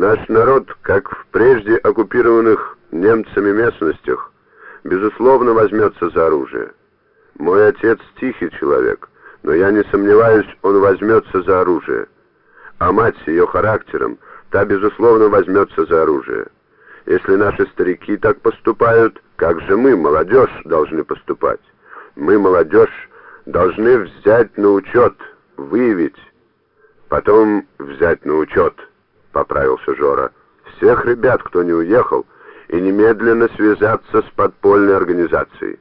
Наш народ, как в прежде оккупированных немцами местностях, безусловно возьмется за оружие. Мой отец тихий человек, но я не сомневаюсь, он возьмется за оружие. А мать с ее характером, та, безусловно, возьмется за оружие. Если наши старики так поступают, как же мы, молодежь, должны поступать? Мы, молодежь, должны взять на учет, выявить, потом взять на учет, поправился Жора, всех ребят, кто не уехал, и немедленно связаться с подпольной организацией.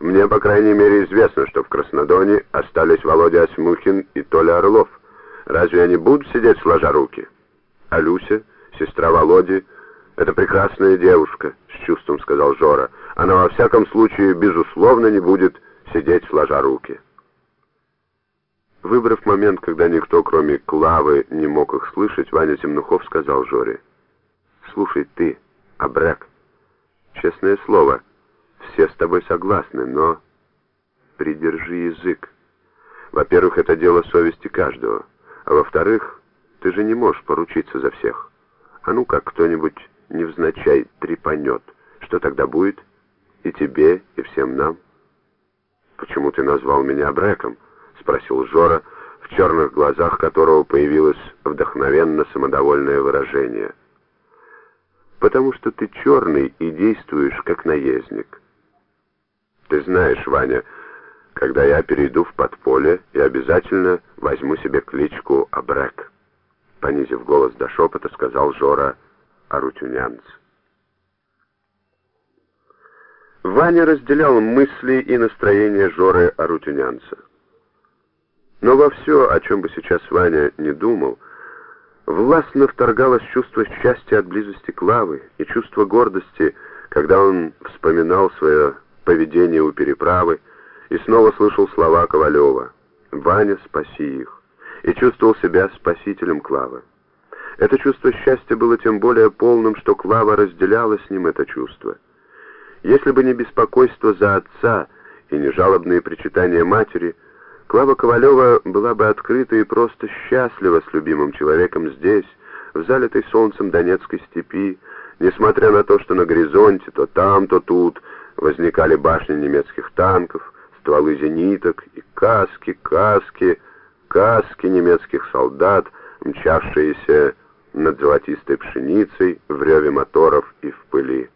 Мне, по крайней мере, известно, что в Краснодоне остались Володя Осьмухин и Толя Орлов. Разве они будут сидеть сложа руки? А Люся, сестра Володи, это прекрасная девушка, с чувством сказал Жора. Она во всяком случае, безусловно, не будет сидеть сложа руки. Выбрав момент, когда никто, кроме Клавы, не мог их слышать, Ваня Темнухов сказал Жоре, «Слушай, ты, Абрек, честное слово, все с тобой согласны, но придержи язык. Во-первых, это дело совести каждого, а во-вторых, ты же не можешь поручиться за всех. А ну как кто-нибудь невзначай трепанет, что тогда будет и тебе, и всем нам?» «Почему ты назвал меня Бреком?» — спросил Жора, в черных глазах которого появилось вдохновенно самодовольное выражение. «Потому что ты черный и действуешь как наездник. Ты знаешь, Ваня, когда я перейду в подполье, я обязательно возьму себе кличку Абрек», — понизив голос до шепота, сказал Жора Арутюнянц. Ваня разделял мысли и настроение Жоры Арутюнянца. Но во все, о чем бы сейчас Ваня не думал, властно вторгалось чувство счастья от близости Клавы и чувство гордости, когда он вспоминал свое поведение у переправы и снова слышал слова Ковалева «Ваня, спаси их» и чувствовал себя спасителем Клавы. Это чувство счастья было тем более полным, что Клава разделяла с ним это чувство. Если бы не беспокойство за отца и не жалобные причитания матери, Клава Ковалева была бы открыта и просто счастлива с любимым человеком здесь, в залитой солнцем Донецкой степи, несмотря на то, что на горизонте то там, то тут возникали башни немецких танков, стволы зениток и каски, каски, каски немецких солдат, мчавшиеся над золотистой пшеницей в реве моторов и в пыли.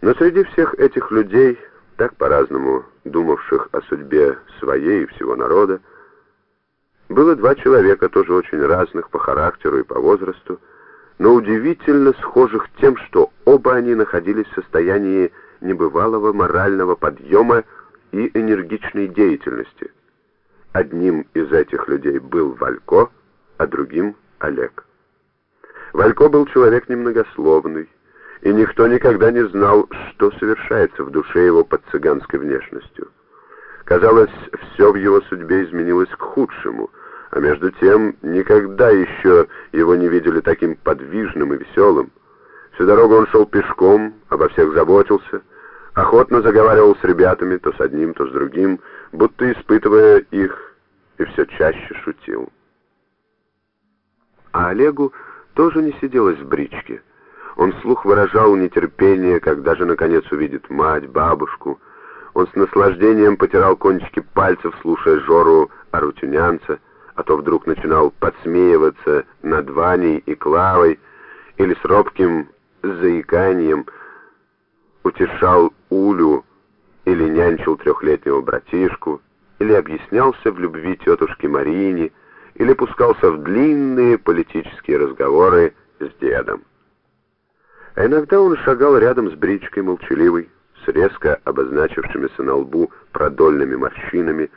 Но среди всех этих людей, так по-разному думавших о судьбе своей и всего народа, было два человека, тоже очень разных по характеру и по возрасту, но удивительно схожих тем, что оба они находились в состоянии небывалого морального подъема и энергичной деятельности. Одним из этих людей был Валько, а другим — Олег. Валько был человек немногословный, и никто никогда не знал, что совершается в душе его под цыганской внешностью. Казалось, все в его судьбе изменилось к худшему, а между тем никогда еще его не видели таким подвижным и веселым. Всю дорогу он шел пешком, обо всех заботился, охотно заговаривал с ребятами, то с одним, то с другим, будто испытывая их, и все чаще шутил. А Олегу тоже не сиделось в бричке. Он вслух выражал нетерпение, когда же наконец увидит мать, бабушку. Он с наслаждением потирал кончики пальцев, слушая Жору Арутюнянца, а то вдруг начинал подсмеиваться над Ваней и Клавой, или с робким заиканием утешал Улю, или нянчил трехлетнего братишку, или объяснялся в любви тетушке Марине, или пускался в длинные политические разговоры с дедом. А иногда он шагал рядом с бричкой молчаливый, с резко обозначившимися на лбу продольными морщинами,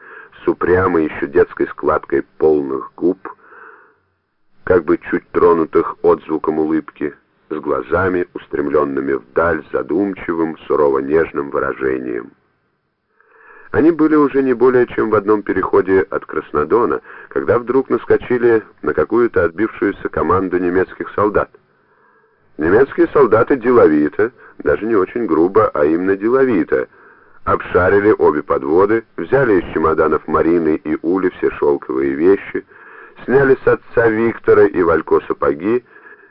с упрямой еще детской складкой полных губ, как бы чуть тронутых отзвуком улыбки, с глазами, устремленными вдаль, задумчивым, сурово-нежным выражением. Они были уже не более чем в одном переходе от Краснодона, когда вдруг наскочили на какую-то отбившуюся команду немецких солдат. Немецкие солдаты деловито, даже не очень грубо, а именно деловито, обшарили обе подводы, взяли из чемоданов Марины и Ули все шелковые вещи, сняли с отца Виктора и Валько сапоги,